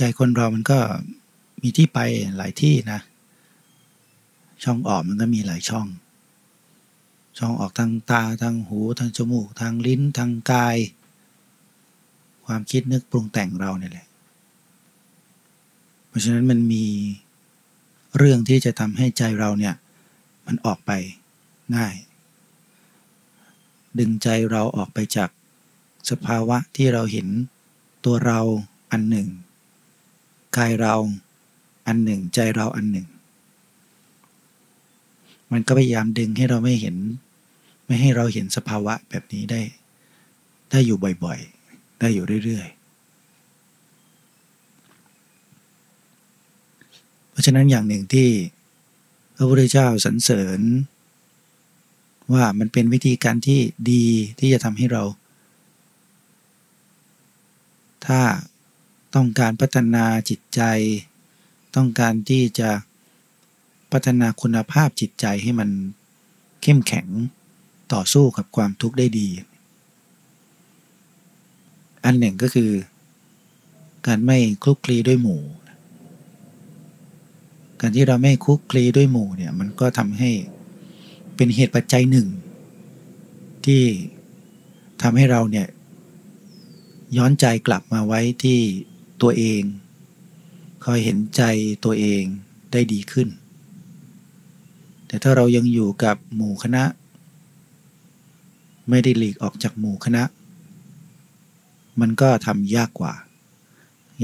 ใจคนเรามันก็มีที่ไปหลายที่นะ ช่องออกมันก็มีหลายช่อง ช่องออกทางตาทางหูทางจมูกทางลิ้นทางกาย ความคิดนึกปรุงแต่งเราเนี่ยแหละ เพราะฉะนั้นมันมีเรื่องที่จะทำให้ใจเราเนี่ย มันออกไปง่าย ดึงใจเราออกไปจากสภาวะที่เราเห็นตัวเราอันหนึ่ง กายเราอันหนึ่งใจเราอันหนึ่ง มันก็พยายามดึงให้เราไม่เห็น ไม่ให้เราเห็นสภาวะแบบนี้ได้ ได้อยู่บ่อยๆ ได้อยู่เรื่อยๆ เพราะฉะนั้นอย่างหนึ่งที่พระพุทธเจ้าสรรเสริญ ว่ามันเป็นวิธีการที่ดีที่จะทำให้เรา ถ้า ต้องการพัฒนาจิตใจ ต้องการที่จะพัฒนาคุณภาพจิตใจให้มันเข้มแข็งต่อสู้กับความทุกข์ได้ดี อันหนึ่งก็คือ การไม่คลุกคลีด้วยหมู่ การที่เราไม่คลุกคลีด้วยหมู่เนี่ยมันก็ทำให้เป็นเหตุปัจจัยหนึ่ง ที่ทำให้เราเนี่ยย้อนใจกลับมาไว้ที่ ตัวเอง คอยเห็นใจตัวเองได้ดีขึ้น แต่ถ้าเรายังอยู่กับหมู่คณะ ไม่ได้หลีกออกจากหมู่คณะ มันก็ทำยากกว่า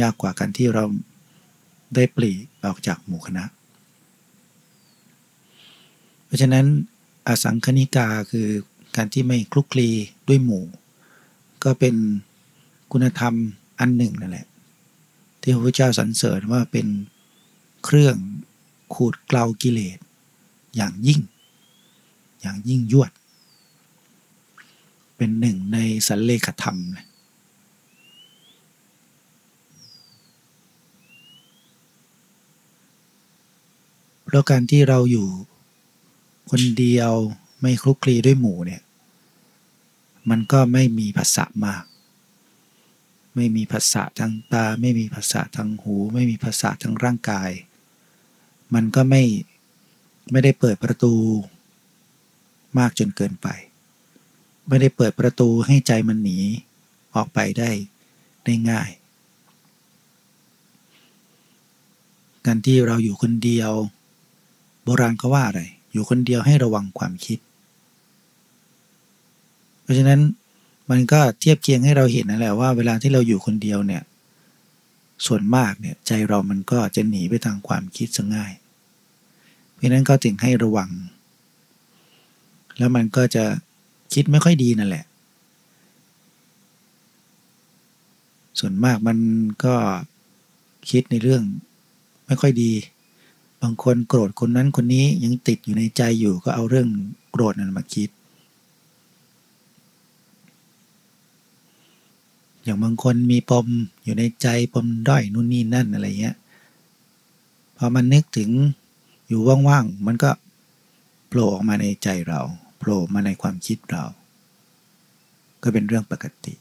ยากกว่าการที่เราได้ปลีกออกจากหมู่คณะ เพราะฉะนั้นอสังคณิกาคือการที่ไม่คลุกคลีด้วยหมู่ ก็เป็นคุณธรรมอันหนึ่งนั่นแหละ ที่พระพุทธเจ้าสรรเสริญว่าเป็นเครื่องขูดเกลากิเลส อย่างยิ่ง อย่างยิ่งยวด เป็นหนึ่งในสันเลขธรรมเลยเพราะการที่เราอยู่คนเดียวไม่คลุกคลีด้วยหมู่เนี่ย มันก็ไม่มีภาษามาก ไม่มีภาษาทางตา ไม่มีภาษาทางหู ไม่มีภาษาทางร่างกาย มันก็ไม่ไม่ได้เปิดประตู มากจนเกินไป ไม่ได้เปิดประตูให้ใจมันหนีออกไปได้ได้ง่าย การที่เราอยู่คนเดียว โบราณเขาว่าอะไร อยู่คนเดียวให้ระวังความคิด เพราะฉะนั้น มันก็เทียบเคียงให้เราเห็นนั่นแหละว่าเวลาที่เราอยู่คนเดียวเนี่ย ส่วนมากเนี่ยใจเรามันก็จะหนีไปทางความคิดซะง่าย เพราะนั้นก็ถึงให้ระวัง แล้วมันก็จะคิดไม่ค่อยดีนั่นแหละ ส่วนมากมันก็คิดในเรื่องไม่ค่อยดี บางคนโกรธคนนั้นคนนี้ยังติดอยู่ในใจอยู่ก็เอาเรื่องโกรธนั้นมาคิด อย่างบางคนมีปมอยู่ในใจปมด้อยนู่นนี่นั่นอะไรเงี้ยพอมันนึกถึงอยู่ว่างๆมันก็โผล่ออกมาในใจเราโผล่มาในความคิดเรา ก็เป็นเรื่องปกติ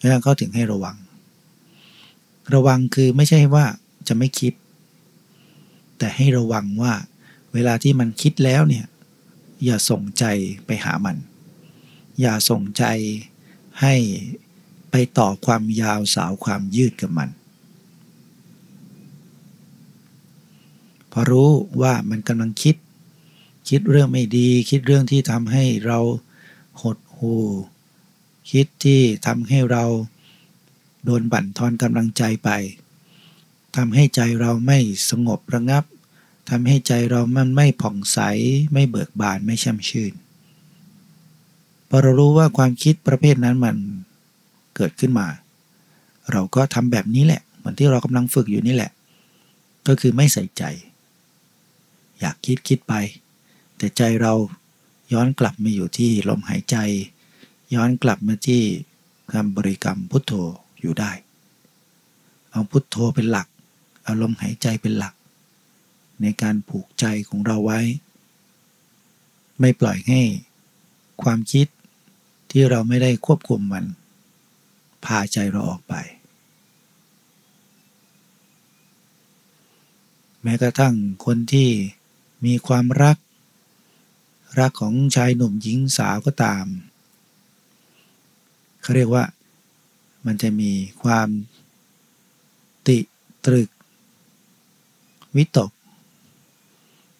ดังนั้นเขาถึงให้ระวัง ระวังคือไม่ใช่ว่าจะไม่คิด แต่ให้ระวังว่า เวลาที่มันคิดแล้วเนี่ย อย่าส่งใจไปหามัน อย่าส่งใจ ให้ไปต่อความยาวสาวความยืดกับมัน พอรู้ว่ามันกำลังคิด คิดเรื่องไม่ดี คิดเรื่องที่ทำให้เราหดหูคิดที่ทำให้เราโดนบั่นทอนกำลังใจไปทำให้ใจเราไม่สงบระงับทำให้ใจเรามันไม่ผ่องใส ไม่เบิกบานไม่ช่ำชื่น พอเรารู้ว่าความคิดประเภทนั้นมันเกิดขึ้นมา เราก็ทำแบบนี้แหละ เหมือนที่เรากำลังฝึกอยู่นี่แหละ ก็คือไม่ใส่ใจ อยากคิดคิดไป แต่ใจเราย้อนกลับมาอยู่ที่ลมหายใจ ย้อนกลับมาที่คำบริกรรมพุทโธอยู่ได้ เอาพุทโธเป็นหลัก เอาลมหายใจเป็นหลัก ในการผูกใจของเราไว้ ไม่ปล่อยให้ความคิด ที่เราไม่ได้ควบคุมมัน พาใจเราออกไป แม้กระทั่งคนที่มีความรัก รักของชายหนุ่มหญิงสาวก็ตาม เขาเรียกว่ามันจะมีความติตรึก วิตก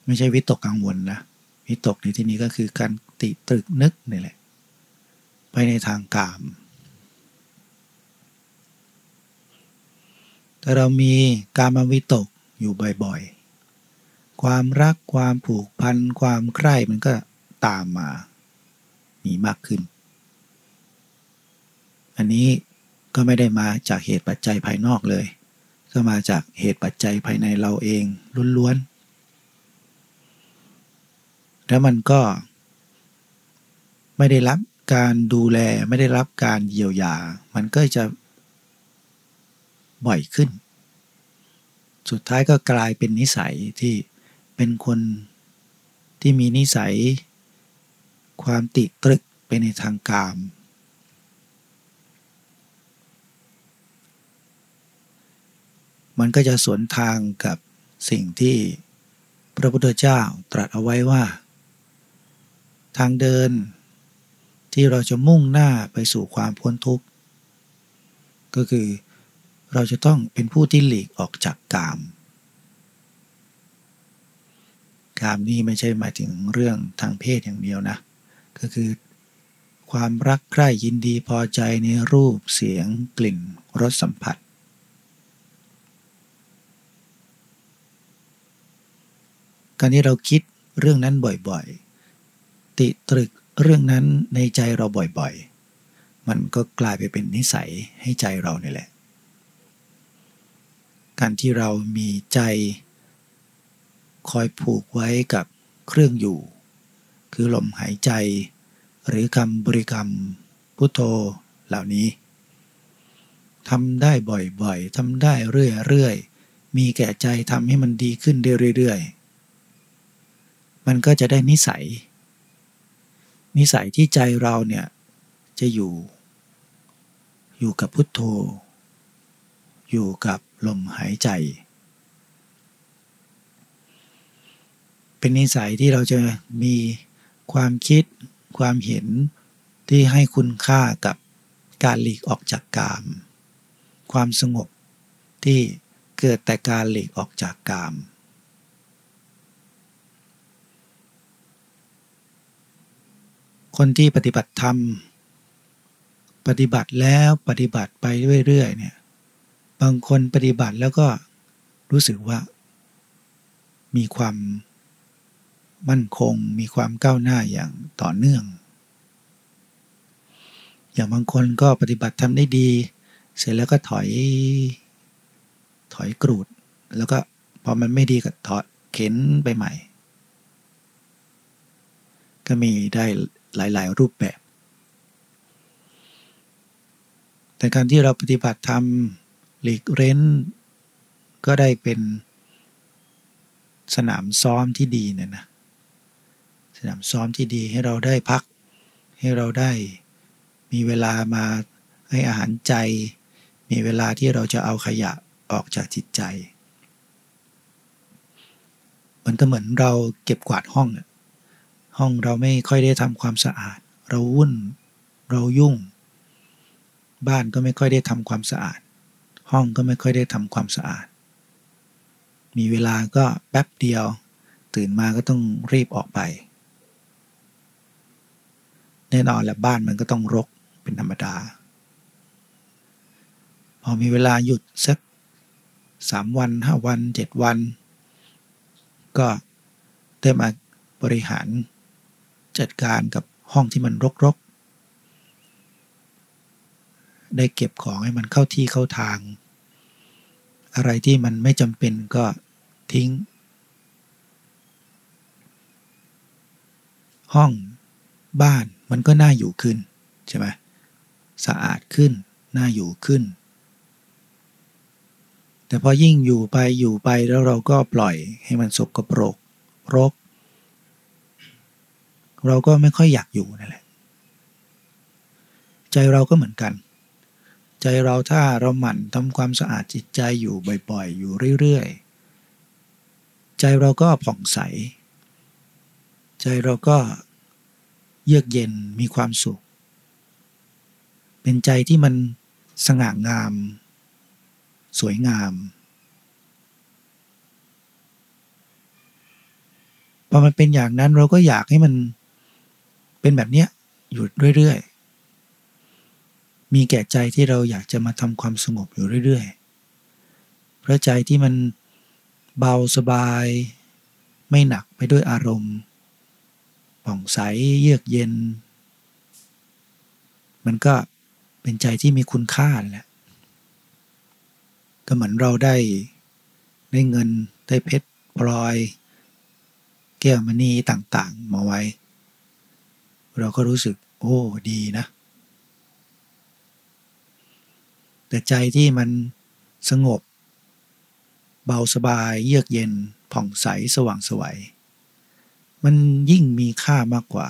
ไม่ใช่วิตกกังวลนะ วิตกในที่นี้ก็คือการติตรึกนึกนี่แหละ ไปในทางกาม แต่เรามีการมาวิตกอยู่บ่อยๆ ความรักความผูกพันความใคร่มันก็ตามมา มีมากขึ้น อันนี้ก็ไม่ได้มาจากเหตุปัจจัยภายนอกเลย ก็มาจากเหตุปัจจัยภายในเราเองล้วนๆ แล้วมันก็ไม่ได้รับ การดูแลไม่ได้รับการเยียวยา มันก็จะบ่อยขึ้น สุดท้ายก็กลายเป็นนิสัยที่เป็นคนที่มีนิสัย ความติตรึกไปในทางกาม มันก็จะสวนทางกับสิ่งที่พระพุทธเจ้าตรัสเอาไว้ว่า ทางเดิน ที่เราจะมุ่งหน้าไปสู่ความพ้นทุกข์ ก็คือเราจะต้องเป็นผู้ที่หลีกออกจากกาม กามนี่ไม่ใช่หมายถึงเรื่องทางเพศอย่างเดียวนะ ก็คือความรักใคร่ยินดีพอใจในรูปเสียงกลิ่นรสสัมผัส การที่เราคิดเรื่องนั้นบ่อยๆ ติตรึก เรื่องนั้นในใจเราบ่อยๆ มันก็กลายไปเป็นนิสัยให้ใจเรานี่แหละ การที่เรามีใจ คอยผูกไว้กับเครื่องอยู่ คือลมหายใจ หรือคำบริกรรม พุทโธเหล่านี้ทำได้บ่อยๆทำได้เรื่อยๆ มีแก่ใจทำให้มันดีขึ้นเรื่อยๆ มันก็จะได้นิสัย นิสัยที่ใจเราเนี่ย จะอยู่ อยู่กับพุทโธ อยู่กับลมหายใจ เป็นนิสัยที่เราจะมีความคิดความเห็นที่ให้คุณค่ากับการหลีกออกจากกาม ความสงบที่เกิดแต่การหลีกออกจากกาม คนที่ปฏิบัติธรรม ปฏิบัติแล้วปฏิบัติไปเรื่อยๆเนี่ยบางคนปฏิบัติแล้วก็รู้สึกว่า มีความมั่นคง มีความก้าวหน้าอย่างต่อเนื่อง อย่างบางคนก็ปฏิบัติทำได้ดี เสร็จแล้วก็ถอย ถอยกรูด แล้วก็พอมันไม่ดีก็ถอดเข็นไปใหม่ ก็มีได้หลาย ๆ รูปแบบ แต่การที่เราปฏิบัติธรรมหลีกเร้น ก็ได้เป็นสนามซ้อมที่ดีเนี่ยนะสนามซ้อมที่ดีให้เราได้พัก ให้เราได้มีเวลามาให้อาหารใจ มีเวลาที่เราจะเอาขยะออกจากจิตใจ มันก็เหมือนเราเก็บกวาดห้อง ห้องเราไม่ค่อยได้ทำความสะอาด เราวุ่น เรายุ่ง บ้านก็ไม่ค่อยได้ทำความสะอาด ห้องก็ไม่ค่อยได้ทำความสะอาด มีเวลาก็แป๊บเดียว ตื่นมาก็ต้องรีบออกไป แน่นอนแหละบ้านมันก็ต้องรกเป็นธรรมดา พอมีเวลาหยุดสักสามวันห้าวันเจ็ดวัน ก็ได้มาบริหาร จัดการกับห้องที่มันรกๆ ได้เก็บของให้มันเข้าที่เข้าทาง อะไรที่มันไม่จำเป็นก็ทิ้ง ห้องบ้านมันก็น่าอยู่ขึ้นใช่ไหมสะอาดขึ้น น่าอยู่ขึ้น แต่พอยิ่งอยู่ไปอยู่ไปแล้วเราก็ปล่อยให้มันสกปรกรก เราก็ไม่ค่อยอยากอยู่นั่นแหละ ใจเราก็เหมือนกัน ใจเราถ้าเราหมั่นทำความสะอาดจิตใจอยู่บ่อยๆ อยู่เรื่อยๆ ใจเราก็ผ่องใส ใจเราก็เยือกเย็นมีความสุข เป็นใจที่มันสง่างาม สวยงามพอมันเป็นอย่างนั้นเราก็อยากให้มัน เป็นแบบเนี้ยอยู่เรื่อยๆ มีแก่ใจที่เราอยากจะมาทำความสงบอยู่เรื่อยๆ เพราะใจที่มันเบาสบาย ไม่หนักไปด้วยอารมณ์ผ่องใสเยือกเย็น มันก็เป็นใจที่มีคุณค่าแหละ ก็เหมือนเราได้ได้เงินได้เพชรพลอย แก้วมณีต่างๆ มาไว้ เราก็รู้สึก โอ้ดีนะ แต่ใจที่มันสงบ เบาสบาย เยือกเย็น ผ่องใสสว่างสวยมันยิ่งมีค่ามากกว่า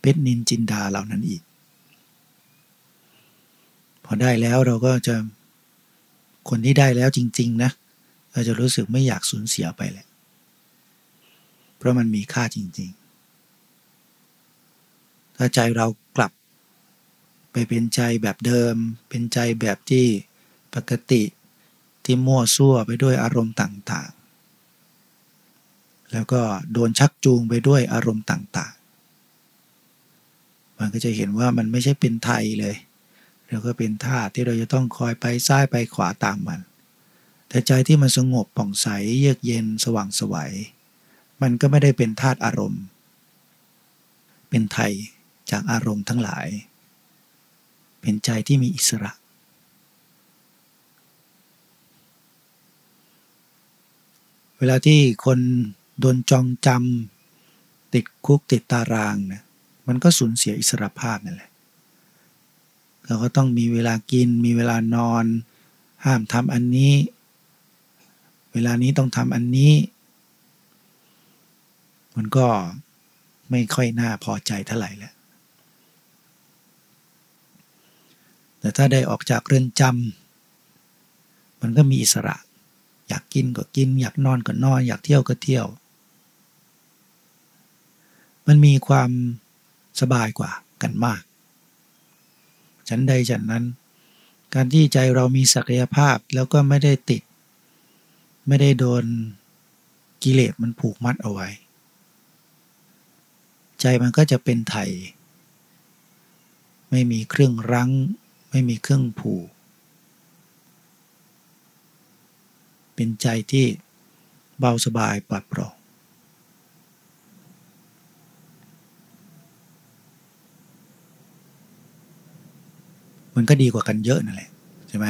เพชรนินจินดาเหล่านั้นอีก พอได้แล้วเราก็จะคนที่ได้แล้วจริง ๆ นะ เราจะรู้สึกไม่อยากสูญเสียไปแหละ เพราะมันมีค่าจริง ๆ ถ้าใจเรากลับ ไปเป็นใจแบบเดิม เป็นใจแบบที่ปกติที่มั่วซั่วไปด้วยอารมณ์ต่างๆ แล้วก็โดนชักจูงไปด้วยอารมณ์ต่างๆ มันก็จะเห็นว่ามันไม่ใช่เป็นไทยเลย แล้วก็เป็นท่าที่เราจะต้องคอยไปซ้ายไปขวาตามมัน แต่ใจที่มันสงบผ่องใสเยือกเย็นสว่างสวยัยมันก็ไม่ได้เป็นธาตุอารมณ์ เป็นไทย จากอารมณ์ทั้งหลาย เป็นใจที่มีอิสระ เวลาที่คนโดนจองจำติดคุกติดตารางนะมันก็สูญเสียอิสระภาพนั่นแหละเราก็ต้องมีเวลากินมีเวลานอน ห้ามทำอันนี้ เวลานี้ต้องทำอันนี้ มันก็ไม่ค่อยน่าพอใจเท่าไหร่แล้ว แต่ถ้าได้ออกจากเรือนจำมันก็มีอิสระ อยากกินก็กิน อยากนอนก็นอน อยากเที่ยวก็เที่ยว มันมีความสบายกว่ากันมาก ฉันใดฉันนั้น การที่ใจเรามีศักยภาพแล้วก็ไม่ได้ติด ไม่ได้โดนกิเลสมันผูกมัดเอาไว้ ใจมันก็จะเป็นไทย ไม่มีเครื่องรั้ง ไม่มีเครื่องผูก เป็นใจที่เบาสบายปลอดโปร่งมันก็ดีกว่ากันเยอะนั่นแหละใช่ไหม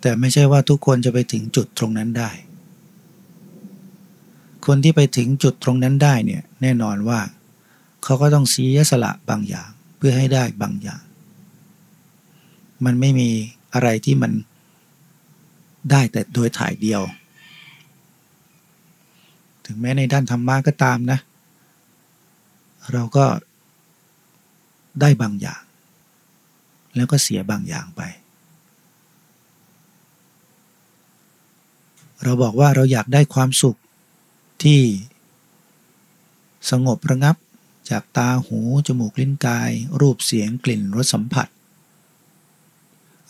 แต่ไม่ใช่ว่าทุกคนจะไปถึงจุดตรงนั้นได้ คนที่ไปถึงจุดตรงนั้นได้เนี่ยแน่นอนว่า เขาก็ต้องเสียสละบางอย่างเพื่อให้ได้บางอย่าง มันไม่มีอะไรที่มันได้แต่โดยถ่ายเดียว ถึงแม้ในด้านธรรมะก็ตามนะ เราก็ได้บางอย่าง แล้วก็เสียบางอย่างไป เราบอกว่าเราอยากได้ความสุขที่สงบระงับจากตาหู จมูก ลิ้นกาย รูปเสียงกลิ่นรสสัมผัส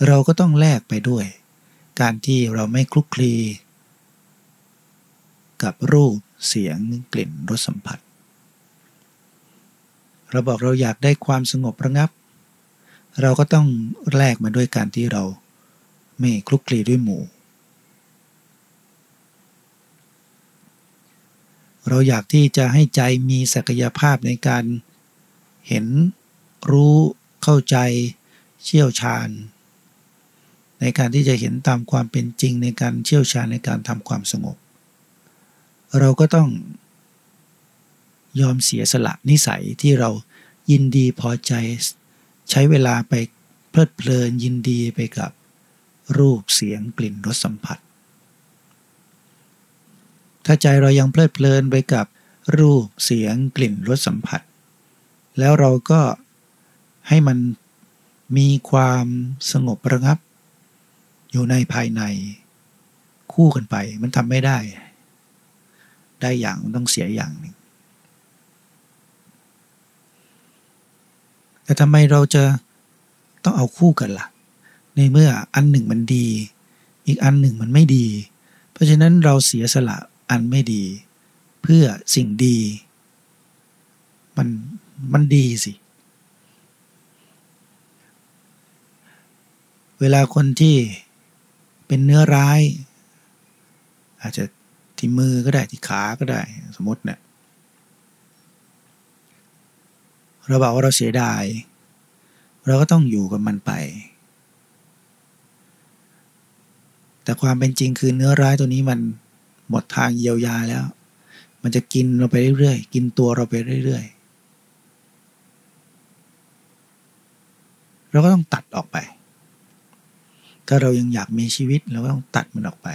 เราก็ต้องแลกไปด้วย การที่เราไม่คลุกคลี กับรูปเสียงกลิ่นรสสัมผัส เราบอกเราอยากได้ความสงบระงับ เราก็ต้องแลกมาด้วยการที่เราไม่คลุกคลีด้วยหมู่ เราอยากที่จะให้ใจมีศักยภาพในการเห็นรู้เข้าใจเชี่ยวชาญ ในการที่จะเห็นตามความเป็นจริงในการเชี่ยวชาญในการทำความสงบ เราก็ต้องยอมเสียสละนิสัยที่เรายินดีพอใจ ใช้เวลาไปเพลิดเพลินยินดีไปกับรูปเสียงกลิ่นรสสัมผัส ถ้าใจเรายังเพลิดเพลินไปกับรูปเสียงกลิ่นรสสัมผัส แล้วเราก็ให้มันมีความสงบระงับ อยู่ในภายใน คู่กันไป มันทำไม่ได้ ได้อย่างต้องเสียอย่างหนึ่งแต่ทำไมเราจะต้องเอาคู่กันละ่ะ ในเมื่ออันหนึ่งมันดี อีกอันหนึ่งมันไม่ดี เพราะฉะนั้นเราเสียสละอันไม่ดี เพื่อสิ่งดี มันมันดีสิ เวลาคนที่ เป็นเนื้อร้าย อาจจะที่มือก็ได้ที่ขาก็ได้สมมติเนี่ยเราบอกว่าเราเสียดาย เราก็ต้องอยู่กับมันไป แต่ความเป็นจริงคือเนื้อร้ายตัวนี้มันหมดทางเยียวยาแล้ว มันจะกินเราไปเรื่อยๆ กินตัวเราไปเรื่อยๆ เราก็ต้องตัดออกไป ถ้าเรายังอยากมีชีวิตเราก็ต้องตัดมันออกไป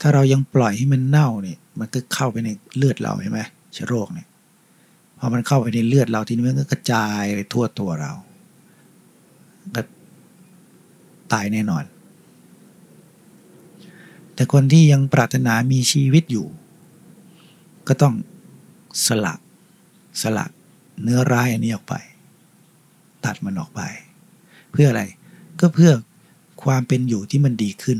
ถ้าเรายังปล่อยให้มันเน่าเนี่ย มันก็เข้าไปในเลือดเราใช่ไหมเชื้อโรคเนี่ยพอมันเข้าไปในเลือดเราทีนี้มันก็กระจายไปทั่วตัวเราก็ตายแน่นอน แต่คนที่ยังปรารถนามีชีวิตอยู่ ก็ต้องสละสละเนื้อร้ายอันนี้ออกไป ตัดมันออกไป เพื่ออะไรก็เพื่อ ความเป็นอยู่ที่มันดีขึ้น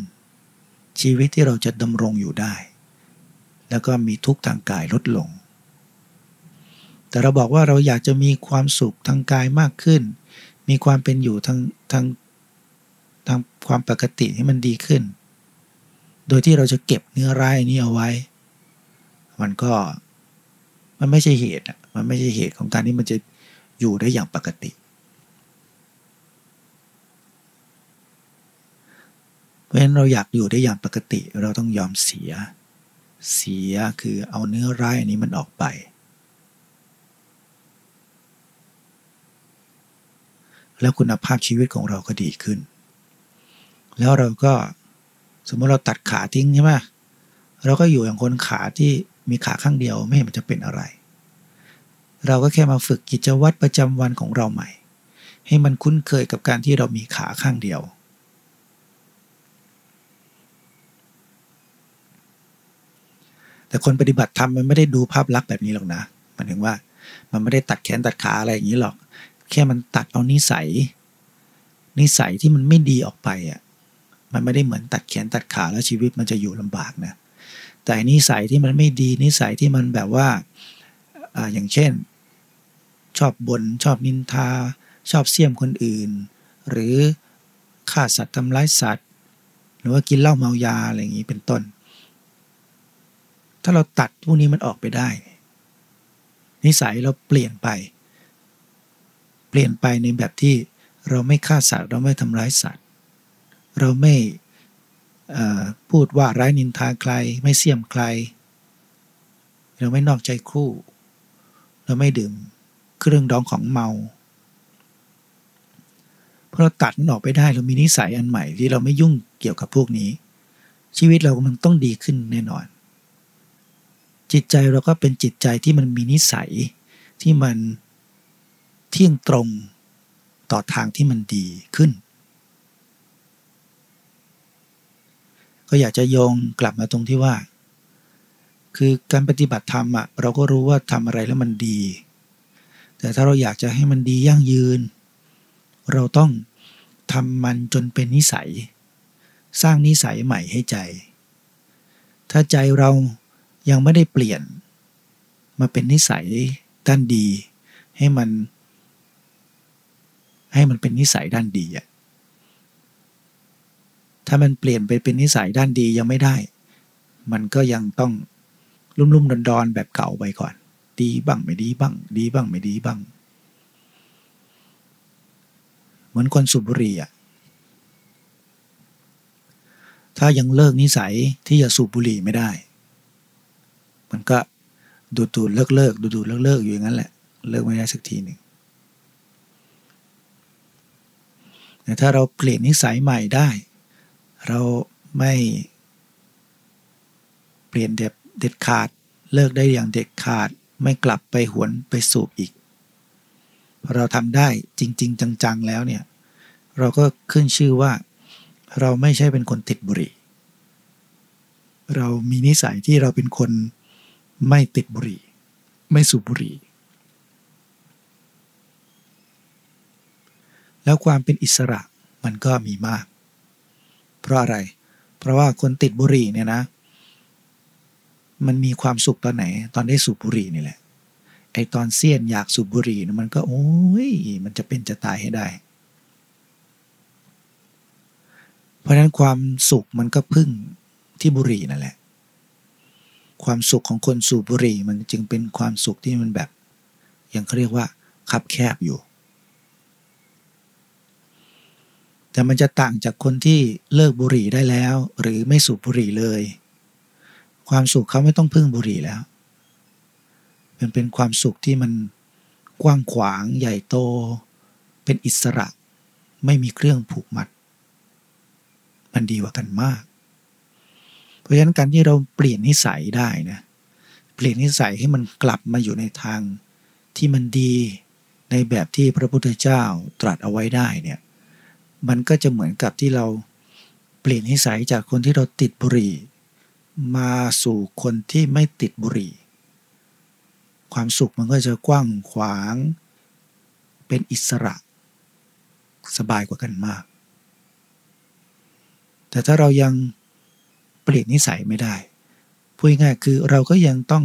ชีวิตที่เราจะดำรงอยู่ได้ แล้วก็มีทุกทางกายลดลง แต่เราบอกว่าเราอยากจะมีความสุขทางกายมากขึ้น มีความเป็นอยู่ทางทางทางความปกติให้มันดีขึ้น โดยที่เราจะเก็บเนื้อร้ายนี้เอาไว้ มันก็มันไม่ใช่เหตุมันไม่ใช่เหตุของการที่มันจะอยู่ได้อย่างปกติ เพ ราะฉะนั้นเราอยากอยู่ได้อย่างปกติเราต้องยอมเสีย เสียคือเอาเนื้อร้ายอันนี้มันออกไป แล้วคุณภาพชีวิตของเราก็ดีขึ้น แล้วเราก็สมมติเราตัดขาทิ้งใช่ไหมเราก็อยู่อย่างคนขาที่มีขาข้างเดียวไม่เห็นมันจะเป็นอะไร เราก็แค่มาฝึกกิจวัตรประจำวันของเราใหม่ ให้มันคุ้นเคยกับการที่เรามีขาข้างเดียว แต่คนปฏิบัติธรรมมันไม่ได้ดูภาพลักษณ์แบบนี้หรอกนะมันถึงว่า มันไม่ได้ตัดแขนตัดขาอะไรอย่างนี้หรอก แค่มันตัดเอานิสัย นิสัยที่มันไม่ดีออกไปอะมันไม่ได้เหมือนตัดแขนตัดขาแล้วชีวิตมันจะอยู่ลำบากนะแต่นิสัยที่มันไม่ดีนิสัยที่มันแบบว่าอ่าอย่างเช่น ชอบบน่นชอบนินทา ชอบเสี่ยมคนอื่น หรือฆ่าสัตว์ทำร้ายสัตว์ หรือว่ากินเหล้าเมายาอะไรอย่างนี้เป็นต้น ถ้าเราตัดพวกนี้มันออกไปได้ นิสัยเราเปลี่ยนไป เปลี่ยนไปในแบบที่เราไม่ฆ่าสัตว์เราไม่ทำร้ายสัตว์ เราไม่พูดว่าร้ายนินทาใคร ไม่เสี่ยมใคร เราไม่นอกใจคู่ เราไม่ดื่มเครื่องดองของเมาพอเราตัดมันออกไปได้เรามีนิสัยอันใหม่ที่เราไม่ยุ่งเกี่ยวกับพวกนี้ ชีวิตเรามันต้องดีขึ้นแน่นอน จิตใจเราก็เป็นจิตใจที่มันมีนิสัยที่มันเที่ยงตรงต่อทางที่มันดีขึ้น ก็อยากจะโยงกลับมาตรงที่ว่า คือการปฏิบัติธรรมอะเราก็รู้ว่าทำอะไรแล้วมันดี แต่ถ้าเราอยากจะให้มันดียั่งยืน เราต้องทำมันจนเป็นนิสัย สร้างนิสัยใหม่ให้ใจ ถ้าใจเรา ยังไม่ได้เปลี่ยน มาเป็นนิสัยด้านดี ให้มัน ให้มันเป็นนิสัยด้านดีอะถ้ามันเปลี่ยนไปเป็นนิสัยด้านดียังไม่ได้ มันก็ยังต้องลุ่มๆดอนๆแบบเก่าไปก่อน ดีบ้างไม่ดีบ้าง ดีบ้างไม่ดีบ้าง เหมือนคนสูบบุหรี่อะ ถ้ายังเลิกนิสัยที่จะสูบบุหรี่ไม่ได้ มันก็ดูดูเลิกเลิกดูดูเลิกเลิกอยู่อย่างนั้นแหละ เลิกไม่ได้สักทีหนึ่งแต่ถ้าเราเปลี่ยนนิสัยใหม่ได้ เราไม่เปลี่ยนเด็ดเด็ดขาดเลิกได้อย่างเด็ดขาดไม่กลับไปหวนไปสูบอีกพอเราทำได้จริง ๆ จังๆแล้วเนี่ยเราก็ขึ้นชื่อว่า เราไม่ใช่เป็นคนติดบุหรี่ เรามีนิสัยที่เราเป็นคน ไม่ติดบุหรี่ ไม่สูบบุหรี่ แล้วความเป็นอิสระมันก็มีมาก เพราะอะไร เพราะว่าคนติดบุหรี่เนี่ยนะ มันมีความสุขตอนไหน ตอนได้สูบบุหรี่นี่แหละ ไอตอนเสี้ยนอยากสูบบุหรี่มันก็โอ้ยมันจะเป็นจะตายให้ได้เพราะฉะนั้นความสุขมันก็พึ่งที่บุหรี่นั่นแหละ ความสุขของคนสูบบุหรี่มันจึงเป็นความสุขที่มันแบบอย่างเขาเรียกว่าคับแคบอยู่ แต่มันจะต่างจากคนที่เลิกบุหรี่ได้แล้ว หรือไม่สูบบุหรี่เลย ความสุขเขาไม่ต้องพึ่งบุหรี่แล้ว มันเป็นความสุขที่มันกว้างขวางใหญ่โต เป็นอิสระ ไม่มีเครื่องผูกมัด มันดีกว่ากันมาก ราะฉะนั้นการที่เราเปลี่ยนนิสัยได้นะเปลี่ยนนิสัยให้มันกลับมาอยู่ในทางที่มันดีในแบบที่พระพุทธเจ้าตรัสเอาไว้ได้เนี่ยมันก็จะเหมือนกับที่เราเปลี่ยนนิสัยจากคนที่เราติดบุหรี่ มาสู่คนที่ไม่ติดบุหรี่ ความสุขมันก็จะกว้างขวาง เป็นอิสระ สบายกว่ากันมาก แต่ถ้าเรายัง เปลี่ยนนิสัยไม่ได้พูดง่ายคือเราก็ยังต้อง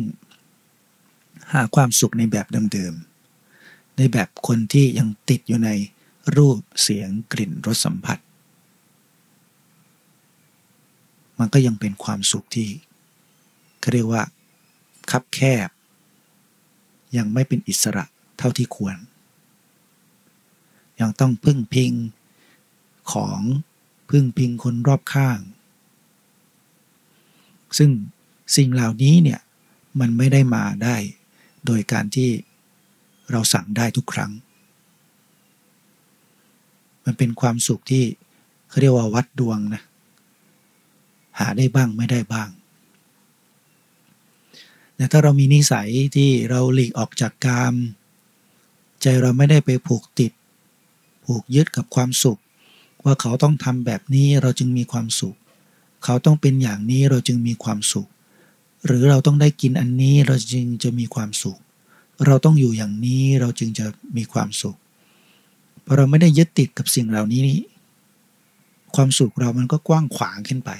หาความสุขในแบบเดิมๆในแบบคนที่ยังติดอยู่ในรูปเสียงกลิ่นรสสัมผัส มันก็ยังเป็นความสุขที่เขาเรียกว่า คับแคบ ยังไม่เป็นอิสระเท่าที่ควร ยังต้องพึ่งพิงของพึ่งพิงคนรอบข้าง ซึ่งสิ่งเหล่านี้เนี่ยมันไม่ได้มาได้ โดยการที่เราสั่งได้ทุกครั้ง มันเป็นความสุขที่เขาเรียกว่าวัดดวงนะหาได้บ้างไม่ได้บ้างแต่ถ้าเรามีนิสัยที่เราหลีกออกจากกาม ใจเราไม่ได้ไปผูกติด ผูกยึดกับความสุข ว่าเขาต้องทำแบบนี้เราจึงมีความสุข เขาต้องเป็นอย่างนี้เราจึงมีความสุข หรือเราต้องได้กินอันนี้เราจึงจะมีความสุข เราต้องอยู่อย่างนี้เราจึงจะมีความสุขพอเราไม่ได้ยึดติดกับสิ่งเหล่านี้ ความสุขเรามันก็กว้างขวางขึ้นไป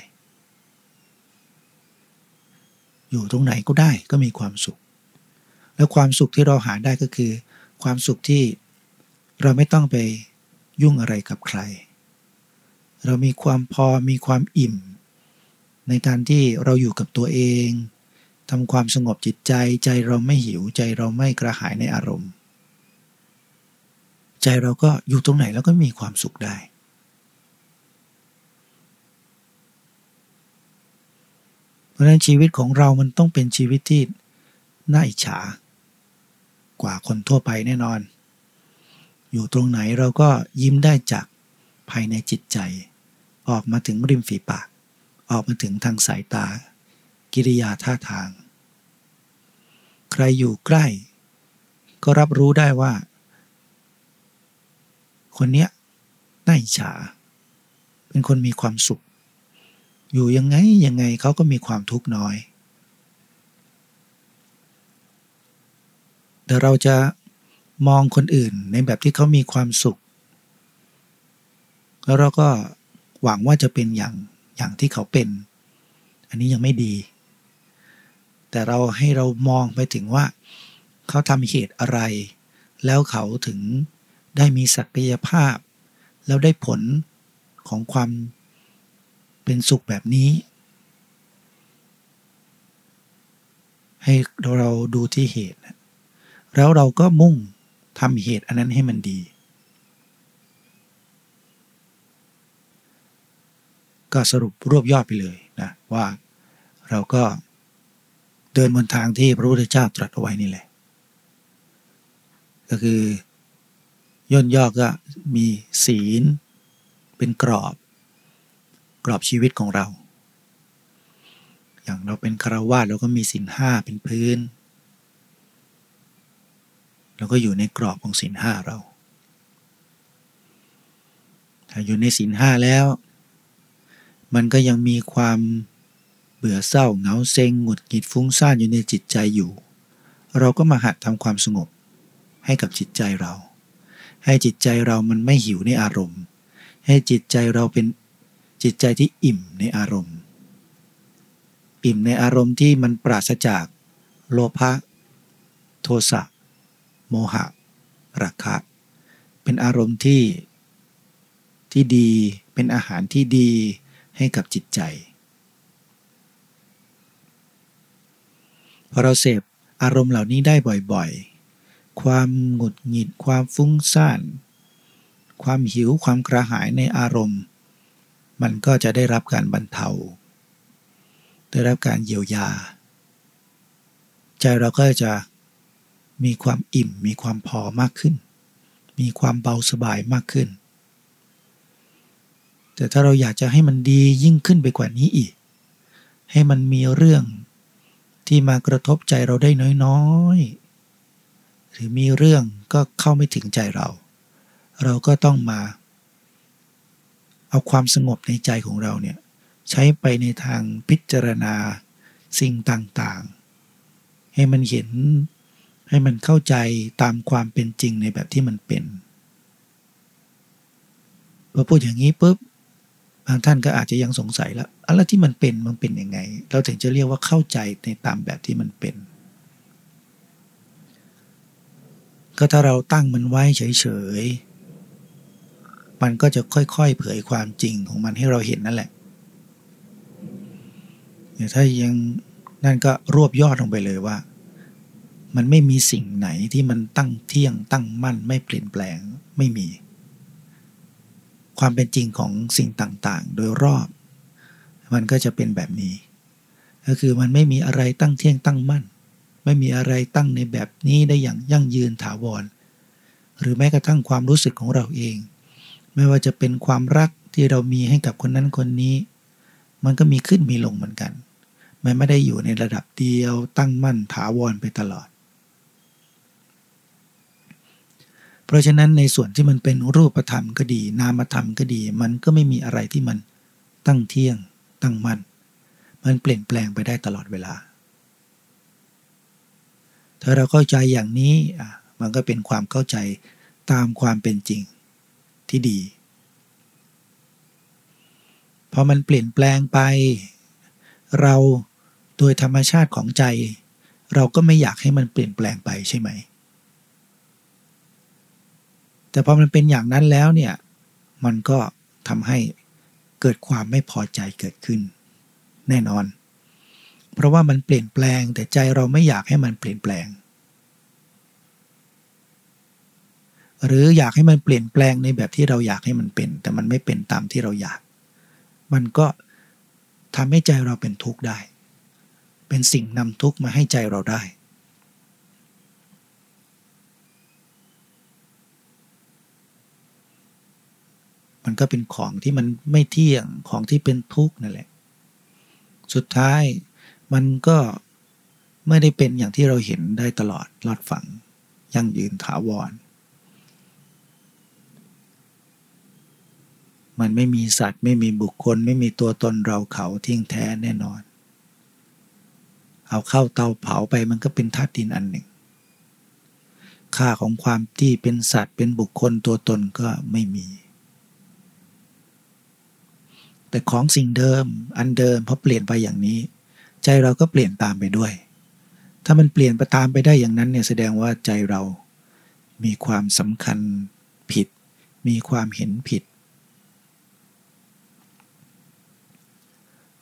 อยู่ตรงไหนก็ได้ก็มีความสุข แล้วความสุขที่เราหาได้ก็คือ ความสุขที่เราไม่ต้องไปยุ่งอะไรกับใคร เรามีความพอมีความอิ่ม ในการที่เราอยู่กับตัวเองทำความสงบจิตใจใจเราไม่หิวใจเราไม่กระหายในอารมณ์ ใจเราก็อยู่ตรงไหนแล้วก็มีความสุขได้ เพราะฉะนั้นชีวิตของเรามันต้องเป็นชีวิตที่น่าอิจฉากว่าคนทั่วไปแน่นอน อยู่ตรงไหนเราก็ยิ้มได้จากภายในจิตใจ ออกมาถึงริมฝีปาก ออกมาถึงทางสายตา กิริยาท่าทาง ใครอยู่ใกล้ ก็รับรู้ได้ว่า คนเนี้ยน่าอิจฉา เป็นคนมีความสุข อยู่ยังไงยังไงเขาก็มีความทุกข์น้อย แต่เราจะมองคนอื่นในแบบที่เขามีความสุข แล้วเราก็หวังว่าจะเป็นอย่าง อย่างที่เขาเป็น อันนี้ยังไม่ดี แต่เราให้เรามองไปถึงว่า เขาทำเหตุอะไร แล้วเขาถึงได้มีศักยภาพ แล้วได้ผลของความเป็นสุขแบบนี้ ให้เราดูที่เหตุ แล้วเราก็มุ่งทำเหตุอันนั้นให้มันดี ก็สรุปรวบยอดไปเลยนะว่าเราก็เดินบนทางที่พระพุทธเจ้าตรัสเอาไว้นี่แหละ ก็คือย่นย่อก็มีศีลเป็นกรอบ กรอบชีวิตของเรา อย่างเราเป็นคารวาสเราก็มีสินห้าเป็นพื้นเราก็อยู่ในกรอบของสินห้าเราถ้าอยู่ในสินห้าแล้ว มันก็ยังมีความเบื่อเศร้าเหงาเซ็งหงุดหงิดฟุ้งซ่านอยู่ในจิตใจอยู่ เราก็มาหัดทำความสงบให้กับจิตใจเรา ให้จิตใจเรามันไม่หิวในอารมณ์ ให้จิตใจเราเป็นจิตใจที่อิ่มในอารมณ์ อิ่มในอารมณ์ที่มันปราศจากโลภะโทสะโมหะราคะ เป็นอารมณ์ที่ที่ดีเป็นอาหารที่ดี ให้กับจิตใจ พอเราเสพอารมณ์เหล่านี้ได้บ่อยๆ ความหงุดหงิด ความฟุ้งซ่าน ความหิว ความกระหายในอารมณ์ มันก็จะได้รับการบรรเทา ได้รับการเยียวยา ใจเราก็จะมีความอิ่ม มีความพอมากขึ้น มีความเบาสบายมากขึ้น แต่ถ้าเราอยากจะให้มันดียิ่งขึ้นไปกว่านี้อีก ให้มันมีเรื่องที่มากระทบใจเราได้น้อยๆ หรือมีเรื่องก็เข้าไม่ถึงใจเรา เราก็ต้องมา เอาความสงบในใจของเราเนี่ยใช้ไปในทางพิจารณาสิ่งต่างๆ ให้มันเห็นให้มันเข้าใจตามความเป็นจริงในแบบที่มันเป็นพอพูดอย่างนี้ปุ๊บ บางท่านก็อาจจะยังสงสัยแล้วอะไรที่มันเป็นมันเป็นยังไง เราถึงจะเรียกว่าเข้าใจในตามแบบที่มันเป็น ก็ถ้าเราตั้งมันไว้เฉยๆ มันก็จะค่อยๆ เผยความจริงของมันให้เราเห็นนั่นแหละเดี๋ยวถ้ายังนั่นก็รวบยอดลงไปเลยว่า มันไม่มีสิ่งไหนที่มันตั้งเที่ยงตั้งมั่นไม่เปลี่ยนแปลงไม่มี ความเป็นจริงของสิ่งต่างๆ โดยรอบ มันก็จะเป็นแบบนี้ ก็คือมันไม่มีอะไรตั้งเที่ยงตั้งมั่น ไม่มีอะไรตั้งในแบบนี้ได้อย่างยั่งยืนถาวร หรือแม้กระทั่งความรู้สึกของเราเอง ไม่ว่าจะเป็นความรักที่เรามีให้กับคนนั้นคนนี้ มันก็มีขึ้นมีลงเหมือนกัน มันไม่ได้อยู่ในระดับเดียวตั้งมั่นถาวรไปตลอด เพราะฉะนั้นในส่วนที่มันเป็นรูปธรรมก็ดี นามธรรมก็ดี มันก็ไม่มีอะไรที่มันตั้งเที่ยง ตั้งมั่นมันเปลี่ยนแปลงไปได้ตลอดเวลา ถ้าเราเข้าใจอย่างนี้มันก็เป็นความเข้าใจตามความเป็นจริงที่ดีพอมันเปลี่ยนแปลงไป เราโดยธรรมชาติของใจ เราก็ไม่อยากให้มันเปลี่ยนแปลงไปใช่ไหม แต่พอมันเป็นอย่างนั้นแล้วเนี่ยมันก็ทำให้เกิดความไม่พอใจเกิดขึ้น แน่นอน เพราะว่ามันเปลี่ยนแปลงแต่ใจเราไม่อยากให้มันเปลี่ยนแปลง หรืออยากให้มันเปลี่ยนแปลงในแบบที่เราอยากให้มันเป็น แต่มันไม่เป็นตามที่เราอยาก มันก็ทำให้ใจเราเป็นทุกข์ได้ เป็นสิ่งนำทุกข์มาให้ใจเราได้ มันก็เป็นของที่มันไม่เที่ยงของที่เป็นทุกข์นั่นแหละ สุดท้ายมันก็ไม่ได้เป็นอย่างที่เราเห็นได้ตลอดรอดฝังยั่งยืนถาวร มันไม่มีสัตว์ไม่มีบุคคล ไม่มีตัวตนเราเขาทิ้งแท้แน่นอน เอาเข้าเตาเผาไปมันก็เป็นธาตุดินอันหนึ่ง ค่าของความที่เป็นสัตว์เป็นบุคคลตัวตนก็ไม่มี แต่ของสิ่งเดิม อันเดิมพอเปลี่ยนไปอย่างนี้ ใจเราก็เปลี่ยนตามไปด้วย ถ้ามันเปลี่ยนไปตามไปได้อย่างนั้นเนี่ยแสดงว่าใจเรามีความสำคัญผิด มีความเห็นผิด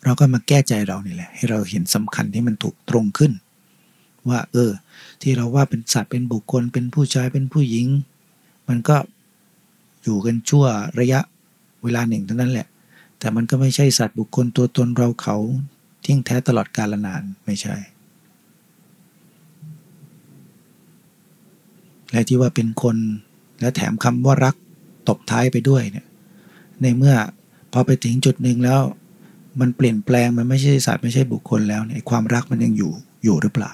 เราก็มาแก้ใจเรานี่แหละ ให้เราเห็นสำคัญที่มันถูกตรงขึ้น ว่า เออ ที่เราว่าเป็นสัตว์เป็นบุคคล เป็นผู้ชายเป็นผู้หญิง มันก็อยู่กันชั่วระยะเวลาหนึ่งเท่านั้นแหละ แต่มันก็ไม่ใช่สัตว์บุคคลตัวตนเราเขาเที่ยงแท้ตลอดกาลนานไม่ใช่ และที่ว่าเป็นคนและแถมคำว่ารักตบท้ายไปด้วยเนี่ยในเมื่อพอไปถึงจุดหนึ่งแล้ว มันเปลี่ยนแปลงมันไม่ใช่สัตว์ไม่ใช่บุคคลแล้วเนี่ยความรักมันยังอยู่อยู่หรือเปล่า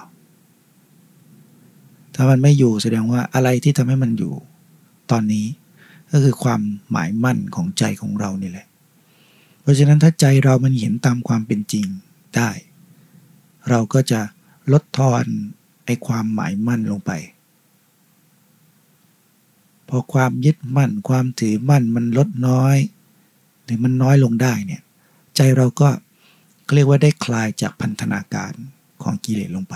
ถ้ามันไม่อยู่แสดงว่าอะไรที่ทำให้มันอยู่ ตอนนี้ก็คือความหมายมั่นของใจของเรานี่แหละ เพราะฉะนั้นถ้าใจเรามันเห็นตามความเป็นจริงได้ เราก็จะลดทอนไอความหมายมั่นลงไป พอความยึดมั่นความถือมั่นมันลดน้อย หรือมันน้อยลงได้เนี่ยใจเราก็เรียกว่าได้คลายจากพันธนาการของกิเลสลงไป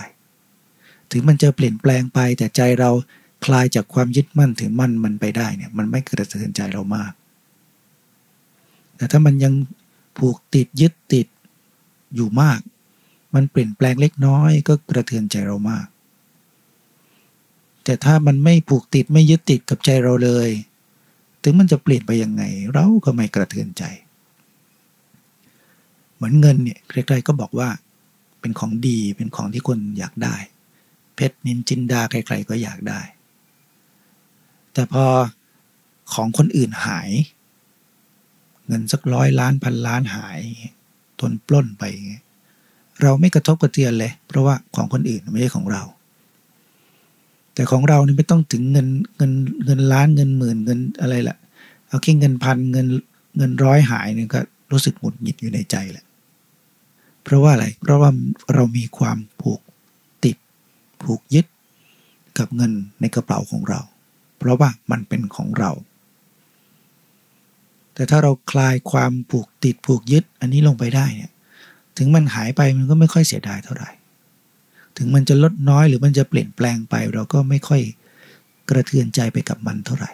ถึงมันจะเปลี่ยนแปลงไปแต่ใจเราคลายจากความยึดมั่นถือมั่นมันไปได้เนี่ยมันไม่กระเทือนใจเรามาก แต่ถ้ามันยังผูกติดยึดติดอยู่มาก มันเปลี่ยนแปลงเล็กน้อยก็กระเทือนใจเรามาก แต่ถ้ามันไม่ผูกติดไม่ยึดติดกับใจเราเลย ถึงมันจะเปลี่ยนไปยังไง เราก็ไม่กระเทือนใจ เหมือนเงินเนี่ยใครๆก็บอกว่า เป็นของดีเป็นของที่คนอยากได้ เพชรนินจินดาใครๆก็อยากได้ แต่พอของคนอื่นหาย เงินสักร้อยล้านพันล้านหายทนปล้นไป เราไม่กระทบกระเทือนเลย เพราะว่าของคนอื่นไม่ใช่ของเรา แต่ของเรานี่ไม่ต้องถึงเงินเงินเงินล้านเงินหมื่นเงินอะไรละเอาแค่เงินพันเงินเงินร้อยหายเนี่ยก็รู้สึกหงุดหงิดอยู่ในใจแหละ เพราะว่าอะไร เพราะว่าเรามีความผูกติด ผูกยึดกับเงินในกระเป๋าของเรา เพราะว่ามันเป็นของเรา แต่ถ้าเราคลายความผูกติดผูกยึดอันนี้ลงไปได้เนี่ยถึงมันหายไปมันก็ไม่ค่อยเสียดายเท่าไหร่ ถึงมันจะลดน้อยหรือมันจะเปลี่ยนแปลงไป เราก็ไม่ค่อยกระเทือนใจไปกับมันเท่าไหร่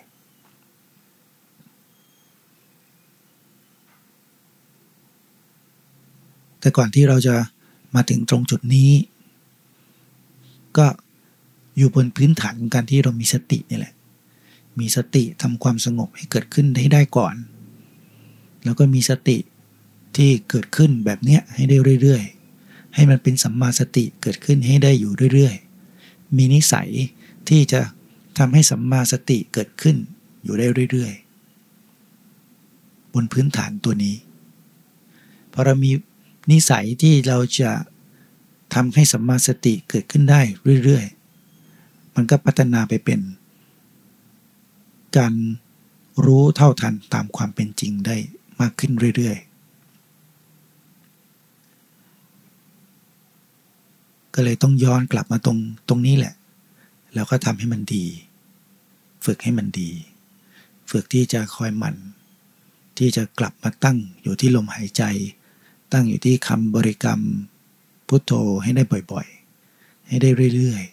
แต่ก่อนที่เราจะมาถึงตรงจุดนี้ ก็อยู่บนพื้นฐานของการที่เรามีสตินี่แหละ มีสติทำความสงบให้เกิดขึ้นให้ได้ก่อน แล้วก็มีสติที่เกิดขึ้นแบบเนี้ยให้ได้เรื่อยๆ ให้มันเป็นสัมมาสติเกิดขึ้นให้ได้อยู่เรื่อยๆ มีนิสัยที่จะทำให้สัมมาสติเกิดขึ้นอยู่ได้เรื่อยๆ บนพื้นฐานตัวนี้พอเรามีนิสัยที่เราจะทำให้สัมมาสติเกิดขึ้นได้เรื่อยๆ มันก็พัฒนาไปเป็น การรู้เท่าทันตามความเป็นจริงได้ มากขึ้นเรื่อยๆ ก็เลยต้องย้อนกลับมาตรงตรงนี้แหละ แล้วก็ทำให้มันดี ฝึกให้มันดี ฝึกที่จะคอยหมั่น ที่จะกลับมาตั้งอยู่ที่ลมหายใจ ตั้งอยู่ที่คำบริกรรมพุทโธให้ได้บ่อยๆ ให้ได้เรื่อยๆ